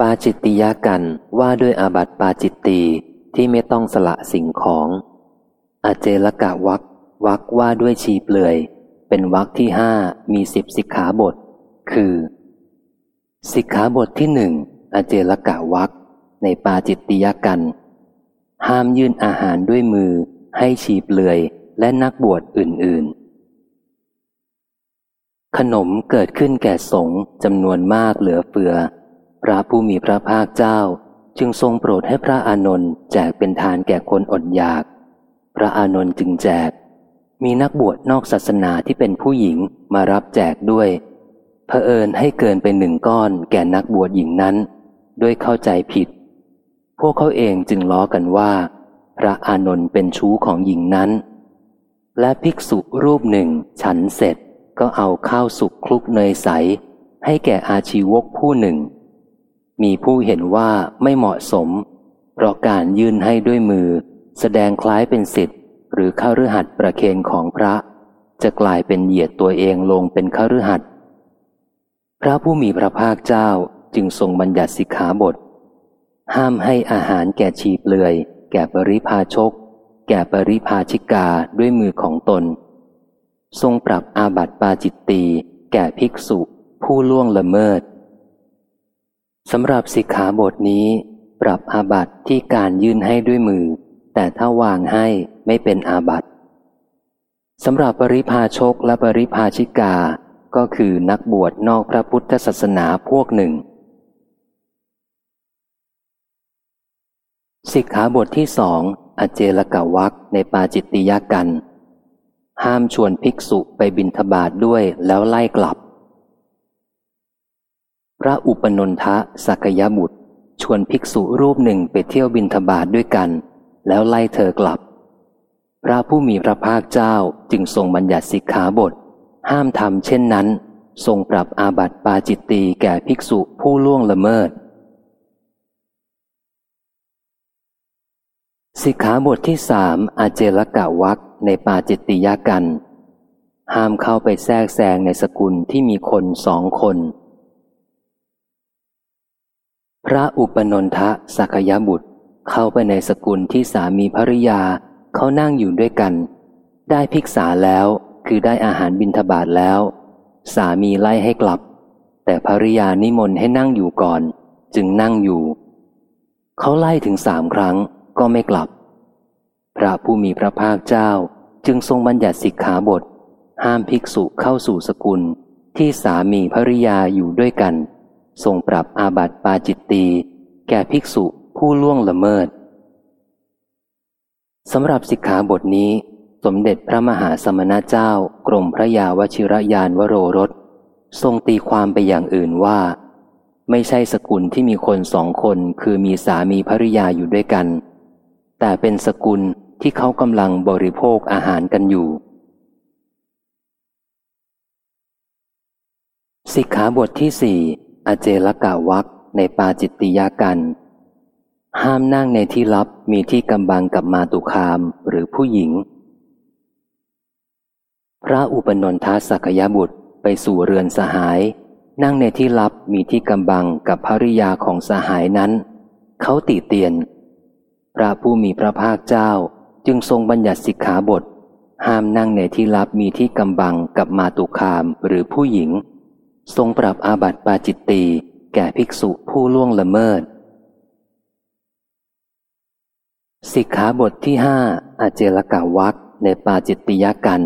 ปาจิตติยากันว่าด้วยอาบัติปาจิตตีที่ไม่ต้องสละสิ่งของอาเจลกะวักวักว่าด้วยชีเปลือย เป็นวักที่ห้ามีสิบสิกขาบท คือ สิกขาบทที่หนึ่งอเจลกะวักในปาจิตติยากัน ห้ามยื่นอาหารด้วยมือให้ชีเปลือยและนักบวชอื่นๆ ขนมเกิดขึ้นแก่สงจำนวนมากเหลือเฟือ ระผู้มีพระภาคเจ้าจึงทรงโปรดให้พระอานนท์แจกเป็นทานแก่คนอดอยาก พระอานนท์จึงแจก มีนักบวชนอกศาสนาที่เป็นผู้หญิงมารับแจกด้วยเผอิญให้เกินไปหนึ่งก้อนแก่นักบวชหญิงนั้น ด้วยเข้าใจผิด พวกเขาเองจึงล้อกันว่า พระอานนท์เป็นชู้ของหญิงนั้น และภิกษุรูปหนึ่งฉันเสร็จก็เอาข้าวสุกคลุกเนยใส ให้แก่อาชีวกผู้หนึ่ง มีผู้เห็นว่าไม่เหมาะสม เพราะการยื่นให้ด้วยมือ แสดงคล้ายเป็นสิทธิ์ หรือข้ารือหัดประเคนของพระ จะกลายเป็นเหยียดตัวเองลงเป็นข้ารือหัดพระผู้มีพระภาคเจ้าจึงทรงบัญญัติสิกขาบท ห้ามให้อาหารแก่ชีเปลือย แก่ปริพาชก แก่ปริพาชิกาด้วยมือของตน ทรงปรับอาบัติปาจิตตีแก่ภิกษุผู้ล่วงละเมิด สำหรับสิกขาบทนี้ ปรับอาบัติที่การยื่นให้ด้วยมือ แต่ถ้าวางให้ไม่เป็นอาบัติสำหรับปริพาชกและปริพาชิกา ก็คือนักบวชนอกพระพุทธศาสนาพวกหนึ่ง สิกขาบทที่สองอเจลกะวักในปาจิตติยกัน ห้ามชวนภิกษุไปบินทบาทด้วยแล้วไล่กลับ พระอุปนนทะสักยบุตร ชวนภิกษุรูปหนึ่งไปเที่ยวบินทบาทด้วยกัน แล้วไล่เธอกลับ พระผู้มีพระภาคเจ้าจึงทรงบัญญัติสิกขาบท ห้ามทำเช่นนั้น ทรงปรับอาบัติปาจิตตีแก่ภิกษุผู้ล่วงละเมิด สิกขาบทที่สามอาเจลกะวักในปาจิตติยากัน ห้ามเข้าไปแทรกแซงในสกุลที่มีคนสองคน พระอุปนนทะสักยบุตร เข้าไปในสกุลที่สามีภริยาเขานั่งอยู่ด้วยกัน ได้ภิกษาแล้วคือได้อาหารบิณฑบาตแล้ว สามีไล่ให้กลับ แต่ภริยานิมนต์ให้นั่งอยู่ก่อน จึงนั่งอยู่ เขาไล่ถึงสามครั้งก็ไม่กลับ พระผู้มีพระภาคเจ้าจึงทรงบัญญัติสิกขาบท ห้ามภิกษุเข้าสู่สกุลที่สามีภริยาอยู่ด้วยกัน ทรงปรับอาบัติปาจิตตีแก่ภิกษุผู้ล่วงละเมิดสำหรับสิกขาบทนี้ สมเด็จพระมหาสมณเจ้ากรมพระยาวชิรยานวโรรส ทรงตีความไปอย่างอื่นว่า ไม่ใช่สกุลที่มีคนสองคนคือมีสามีภริยาอยู่ด้วยกัน แต่เป็นสกุลที่เขากำลังบริโภคอาหารกันอยู่สิกขาบทที่สี่ อเจลกาวักในปาจิตติยากัน ห้ามนั่งในที่ลับมีที่กำบังกับมาตุคามหรือผู้หญิง พระอุปนนทสักยบุตรไปสู่เรือนสหาย นั่งในที่ลับมีที่กำบังกับภริยาของสหายนั้น เขาติเตียน พระผู้มีพระภาคเจ้าจึงทรงบัญญัติสิกขาบท ห้ามนั่งในที่ลับมีที่กำบังกับมาตุคามหรือผู้หญิง ทรงปรับอาบัติปาจิตตีแก่ภิกษุผู้ล่วงละเมิด สิกขาบทที่ห้าอาเจลกาวักในปาจิตติยกัน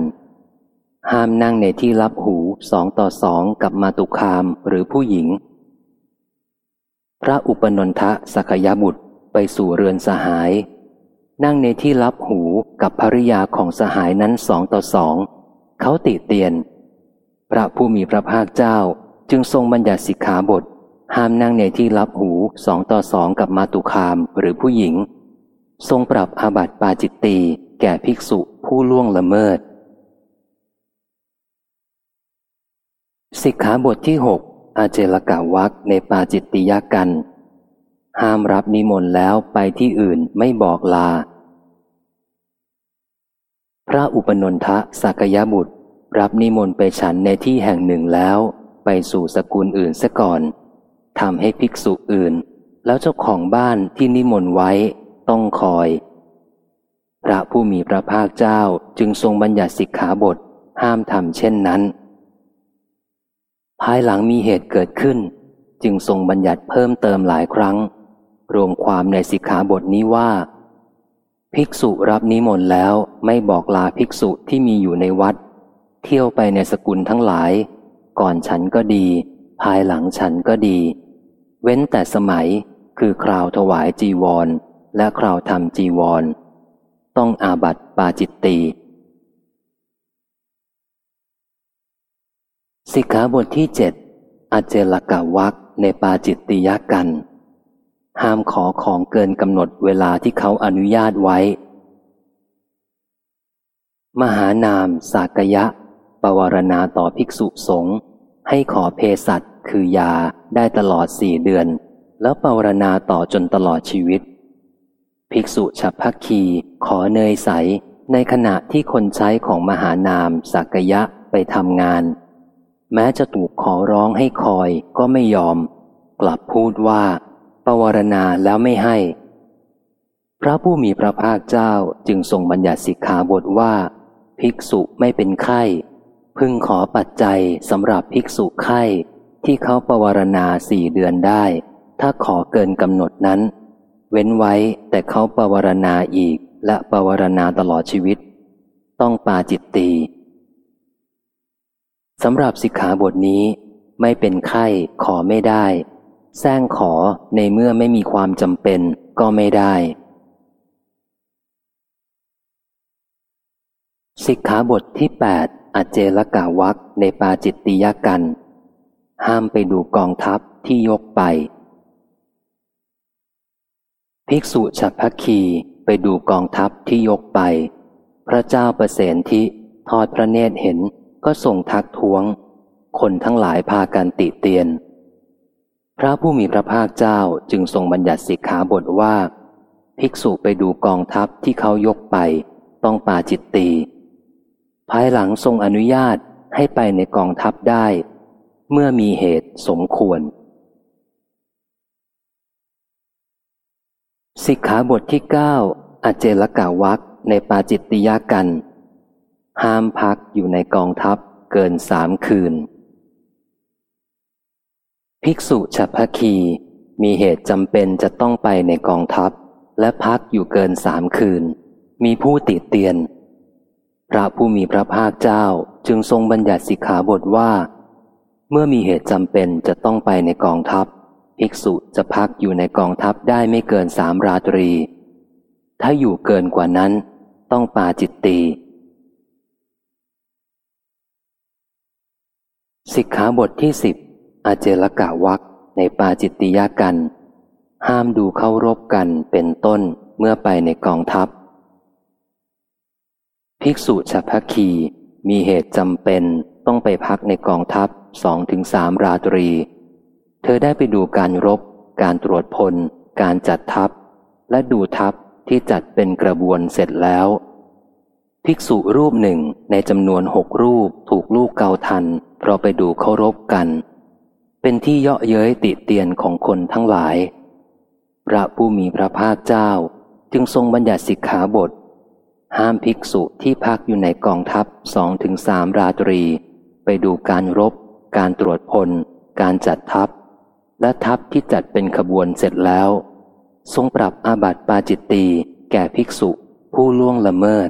ห้ามนั่งในที่รับหูสองต่อสองกับมาตุคามหรือผู้หญิง พระอุปนนทะสักยบุตรไปสู่เรือนสหาย นั่งในที่รับหูกับภริยาของสหายนั้นสองต่อสองเขาติเตียน พระผู้มีพระภาคเจ้าจึงทรงบัญญัติสิกขาบท ห้ามนั่งในที่รับหูสองต่อสองกับมาตุคามหรือผู้หญิง ทรงปรับอาบัติปาจิตตีแก่ภิกษุผู้ล่วงละเมิด สิกขาบทที่หกอาเจลกาวักในปาจิตติยกัน ห้ามรับนิมนต์แล้วไปที่อื่นไม่บอกลา พระอุปนนทะสักยบุตร รับนิมนต์ไปฉันในที่แห่งหนึ่งแล้ว ไปสู่สกุลอื่นซะก่อนทำให้ภิกษุอื่น แล้วเจ้าของบ้านที่นิมนต์ไว้ต้องคอย พระผู้มีพระภาคเจ้าจึงทรงบัญญัติสิกขาบทห้ามทำเช่นนั้น ภายหลังมีเหตุเกิดขึ้น จึงทรงบัญญัติเพิ่มเติมหลายครั้ง รวมความในสิกขาบทนี้ว่า ภิกษุรับนิมนต์แล้วไม่บอกลาภิกษุที่มีอยู่ในวัด เที่ยวไปในสกุลทั้งหลาย ก่อนฉันก็ดี ภายหลังฉันก็ดี เว้นแต่สมัยคือคราวถวายจีวร และคราวทำจีวร ต้องอาบัติปาจิตตีสิกขาบทที่เจ็ดอเจลกาวักในปาจิตติยกัน ห้ามขอของเกินกำหนดเวลาที่เขาอนุญาตไว้ มหานาม สากยะ ปวารณาต่อภิกษุสงฆ์ให้ขอเพสัตคือยาได้ตลอดสี่เดือน แล้วปวารณาต่อจนตลอดชีวิต ภิกษุฉับพักคีขอเนยใส ในขณะที่คนใช้ของมหานามสากยะไปทำงาน แม้จะถูกขอร้องให้คอยก็ไม่ยอม กลับพูดว่า ปวารณาแล้วไม่ให้ พระผู้มีพระภาคเจ้าจึงทรงบัญญัติสิกขาบทว่า ภิกษุไม่เป็นไข้ พึงขอปัจจัยสำหรับภิกษุไข้ที่เขาปวารณาสี่เดือนได้ ถ้าขอเกินกำหนดนั้น เว้นไว้แต่เขาปวารณาอีกและปวารณาตลอดชีวิต ต้องปาจิตตีสำหรับสิกขาบทนี้ไม่เป็นไข้ขอไม่ได้แซงขอในเมื่อไม่มีความจำเป็นก็ไม่ได้ สิกขาบทที่ 8 อเจลกาวักในปาจิตติยกัน ห้ามไปดูกองทัพที่ยกไป ภิกษุฉัพพคีไปดูกองทัพที่ยกไป พระเจ้าประเสนทิทอดพระเนตรเห็นก็ส่งทักท้วง คนทั้งหลายพากันติเตียน พระผู้มีพระภาคเจ้าจึงทรงบัญญัติสิกขาบทว่า ภิกษุไปดูกองทัพที่เขายกไป ต้องปาจิตตี ภายหลังทรงอนุญาตให้ไปในกองทัพได้ เมื่อมีเหตุสมควร สิกขาบทที่เก้าอเจลกาวักในปาจิตติยากัน ห้ามพักอยู่ในกองทัพเกินสามคืน ภิกษุฉัพพคีมีเหตุจำเป็นจะต้องไปในกองทัพ และพักอยู่เกินสามคืน มีผู้ติดเตียน พระผู้มีพระภาคเจ้าจึงทรงบัญญัติสิกขาบทว่า เมื่อมีเหตุจำเป็นจะต้องไปในกองทัพ ภิกษุจะพักอยู่ในกองทัพได้ไม่เกินสามราตรี ถ้าอยู่เกินกว่านั้นต้องปาจิตตีสิกขาบทที่สิบอาเจลกะวักในปาจิตติยากัน ห้ามดูเข้ารบกันเป็นต้นเมื่อไปในกองทัพ ภิกษุฉัพคี มีเหตุจำเป็นต้องไปพักในกองทัพสองถึงสามราตรี เธอได้ไปดูการรบ การตรวจพล การจัดทัพ และดูทัพที่จัดเป็นกระบวนเสร็จแล้ว ภิกษุรูปหนึ่งในจำนวนหกรูปถูกลูกเกาทัน เพราะไปดูเคารพกัน เป็นที่เยาะเย้ยติเตียนของคนทั้งหลาย พระผู้มีพระภาคเจ้าจึงทรงบัญญัติสิกขาบท ห้ามภิกษุที่พักอยู่ในกองทัพสองถึงสามราตรี ไปดูการรบ การตรวจพล การจัดทัพ และทัพที่จัดเป็นขบวนเสร็จแล้ว ทรงปรับอาบัติปาจิตตีแก่ภิกษุผู้ล่วงละเมิด